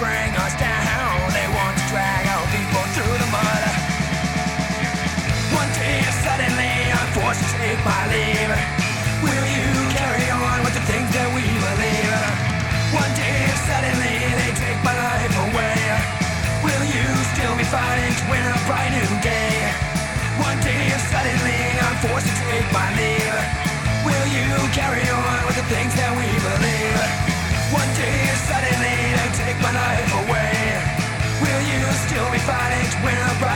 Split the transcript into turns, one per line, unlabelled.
bring us down. They want to drag our people through the mud. One day suddenly I'm forced to take my leave. Will you carry on with the things that we believe? One day suddenly they take my life away. Will you still be fighting to win a bright new day? One day suddenly I'm forced to take my leave. when I